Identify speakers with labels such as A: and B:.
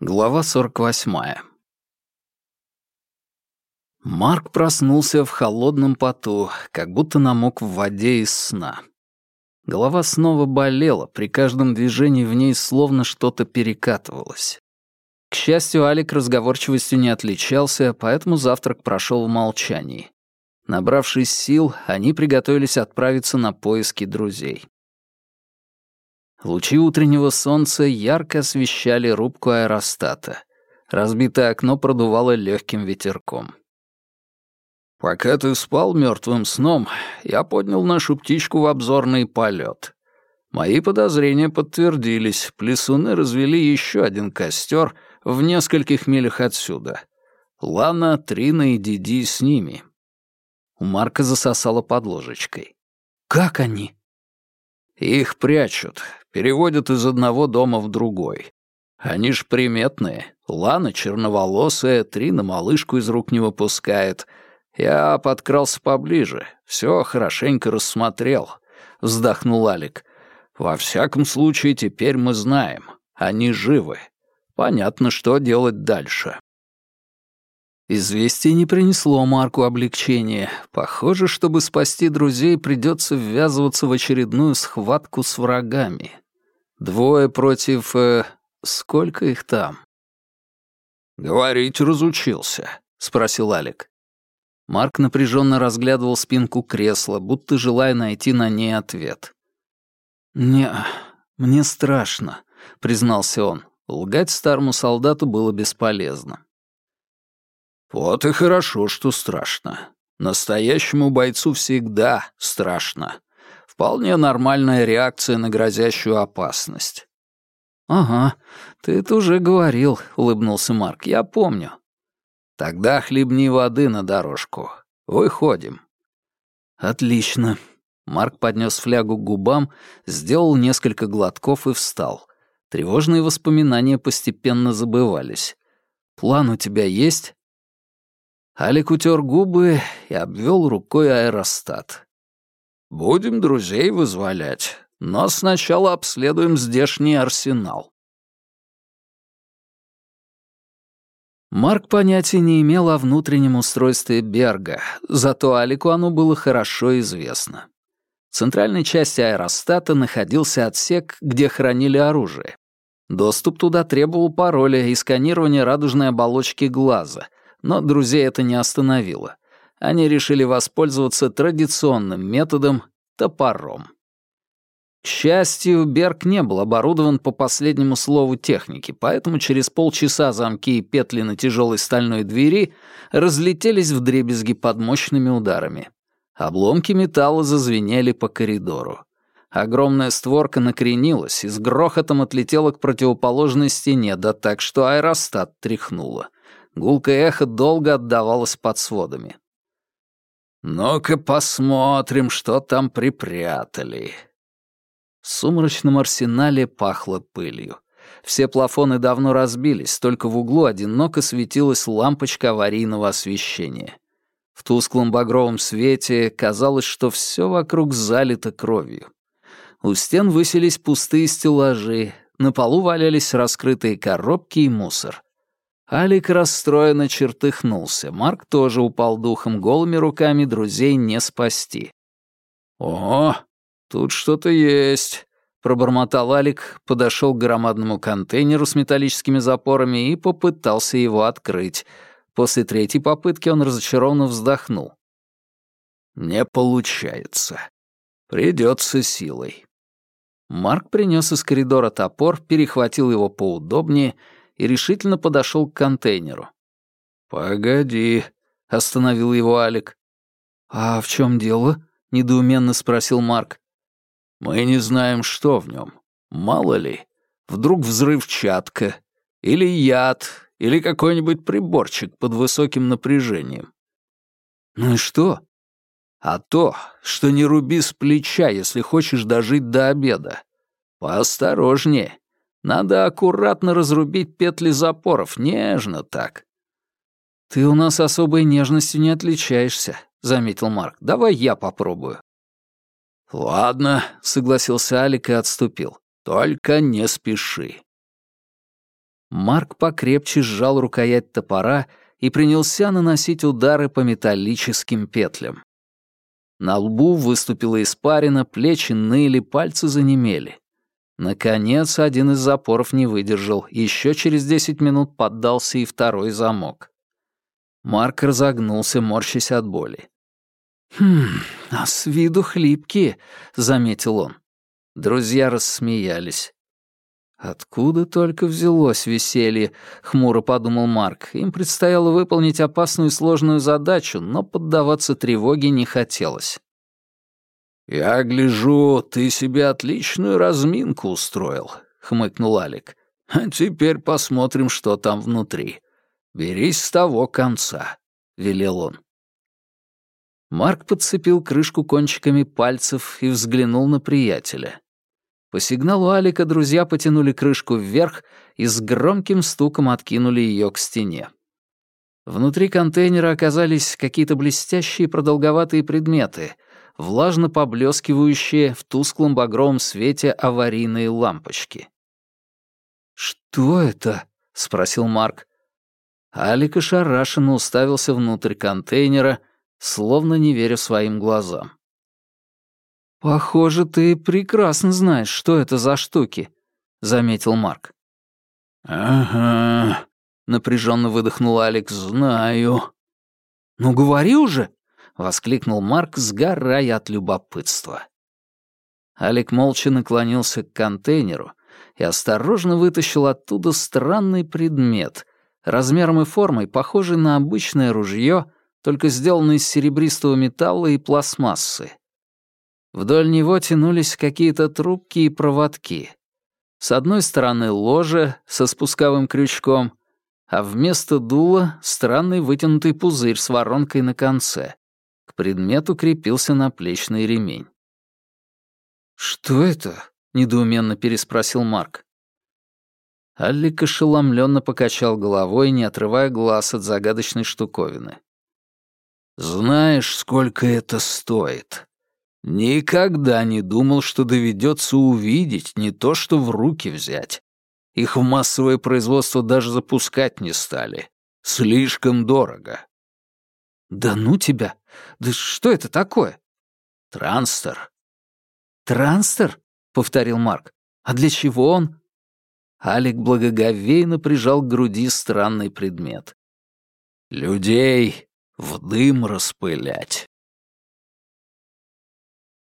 A: Глава 48. Марк проснулся в холодном поту, как будто намок в воде из сна. Голова снова болела, при каждом движении в ней словно что-то перекатывалось. К счастью, Алик разговорчивостью не отличался, поэтому завтрак прошел в молчании. Набравшись сил, они приготовились отправиться на поиски друзей. Лучи утреннего солнца ярко освещали рубку аэростата. Разбитое окно продувало легким ветерком. «Пока ты спал мертвым сном, я поднял нашу птичку в обзорный полет. Мои подозрения подтвердились. Плесуны развели еще один костер в нескольких милях отсюда. Лана, Трина и Диди с ними». У Марка засосало под ложечкой. «Как они?» «Их прячут переводят из одного дома в другой. Они ж приметные. Лана черноволосая, Трина малышку из рук не выпускает. Я подкрался поближе, все хорошенько рассмотрел. Вздохнул Алик. Во всяком случае, теперь мы знаем. Они живы. Понятно, что делать дальше. Известие не принесло Марку облегчения. Похоже, чтобы спасти друзей, придется ввязываться в очередную схватку с врагами. Двое против... Э, сколько их там? «Говорить разучился», — спросил Алик. Марк напряженно разглядывал спинку кресла, будто желая найти на ней ответ. «Не, мне страшно», — признался он. Лгать старому солдату было бесполезно. «Вот и хорошо, что страшно. Настоящему бойцу всегда страшно», Вполне нормальная реакция на грозящую опасность. «Ага, ты это уже говорил», — улыбнулся Марк. «Я помню». «Тогда хлебни воды на дорожку. Выходим». «Отлично». Марк поднес флягу к губам, сделал несколько глотков и встал. Тревожные воспоминания постепенно забывались. «План у тебя есть?» Алик утер губы и обвел рукой аэростат. Будем друзей вызволять, но сначала обследуем здешний арсенал. Марк понятия не имел о внутреннем устройстве Берга, зато Алику оно было хорошо известно. В центральной части аэростата находился отсек, где хранили оружие. Доступ туда требовал пароля и сканирования радужной оболочки глаза, но друзей это не остановило они решили воспользоваться традиционным методом — топором. К счастью, Берг не был оборудован по последнему слову техники, поэтому через полчаса замки и петли на тяжелой стальной двери разлетелись в дребезги под мощными ударами. Обломки металла зазвенели по коридору. Огромная створка накренилась и с грохотом отлетела к противоположной стене, да так, что аэростат тряхнуло. Гулкое эхо долго отдавалось под сводами. «Ну-ка посмотрим, что там припрятали». В сумрачном арсенале пахло пылью. Все плафоны давно разбились, только в углу одиноко светилась лампочка аварийного освещения. В тусклом багровом свете казалось, что все вокруг залито кровью. У стен высились пустые стеллажи, на полу валялись раскрытые коробки и мусор. Алик расстроенно чертыхнулся. Марк тоже упал духом, голыми руками друзей не спасти. «О, тут что-то есть», — пробормотал Алик, подошел к громадному контейнеру с металлическими запорами и попытался его открыть. После третьей попытки он разочарованно вздохнул. «Не получается. Придется силой». Марк принес из коридора топор, перехватил его поудобнее — и решительно подошел к контейнеру. «Погоди», — остановил его Алик. «А в чем дело?» — недоуменно спросил Марк. «Мы не знаем, что в нем. Мало ли, вдруг взрывчатка, или яд, или какой-нибудь приборчик под высоким напряжением». «Ну и что?» «А то, что не руби с плеча, если хочешь дожить до обеда. Поосторожнее, надо аккуратно разрубить петли запоров, нежно так. «Ты у нас особой нежностью не отличаешься», — заметил Марк. «Давай я попробую». «Ладно», — согласился Алик и отступил. «Только не спеши». Марк покрепче сжал рукоять топора и принялся наносить удары по металлическим петлям. На лбу выступила испарина, плечи ныли, пальцы занемели. Наконец, один из запоров не выдержал, еще через десять минут поддался и второй замок. Марк разогнулся, морщась от боли. «Хм, а с виду хлипкие», — заметил он. Друзья рассмеялись. «Откуда только взялось веселье?» — хмуро подумал Марк. Им предстояло выполнить опасную и сложную задачу, но поддаваться тревоге не хотелось.
B: «Я гляжу, ты себе отличную разминку устроил», — хмыкнул Алик. «А теперь посмотрим, что там внутри. Берись с того конца», — велел он.
A: Марк подцепил крышку кончиками пальцев и взглянул на приятеля. По сигналу Алика друзья потянули крышку вверх и с громким стуком откинули ее к стене. Внутри контейнера оказались какие-то блестящие продолговатые предметы, влажно поблескивающие в тусклом багровом свете аварийные лампочки. «Что это?» — спросил Марк. Алик ошарашенно уставился внутрь контейнера, словно не веря своим глазам. «Похоже, ты прекрасно знаешь, что это за штуки», — заметил Марк.
B: «Ага», — напряженно выдохнул Алекс, — «знаю».
A: «Ну говори уже!» — воскликнул Марк, сгорая от любопытства. Алик молча наклонился к контейнеру и осторожно вытащил оттуда странный предмет, размером и формой похожий на обычное ружье, только сделанный из серебристого металла и пластмассы. Вдоль него тянулись какие-то трубки и проводки. С одной стороны ложе со спусковым крючком, а вместо дула — странный вытянутый пузырь с воронкой на конце. К предмету крепился наплечный ремень. «Что это?» — недоуменно переспросил Марк. Аллик ошеломленно покачал головой, не отрывая глаз от загадочной штуковины.
B: «Знаешь, сколько это стоит?» Никогда не думал, что доведется увидеть, не то что в руки взять. Их в массовое производство даже запускать не стали. Слишком дорого.
A: Да ну тебя! Да что это такое?
B: Транстер.
A: Транстер? Повторил Марк. А для чего он? Алик благоговейно прижал к груди странный предмет.
B: Людей в дым распылять.